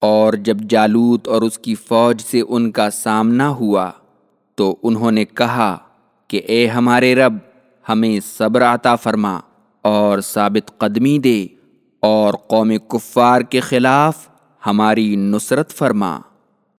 اور جب جالوت اور اس کی فوج سے ان کا سامنا ہوا، تو انہوں نے کہا کہ اے ہمارے رب، ہمیں صبر عطا فرما اور ثابت قدمی دے اور قوم کفار کے خلاف ہماری نصرت فرما۔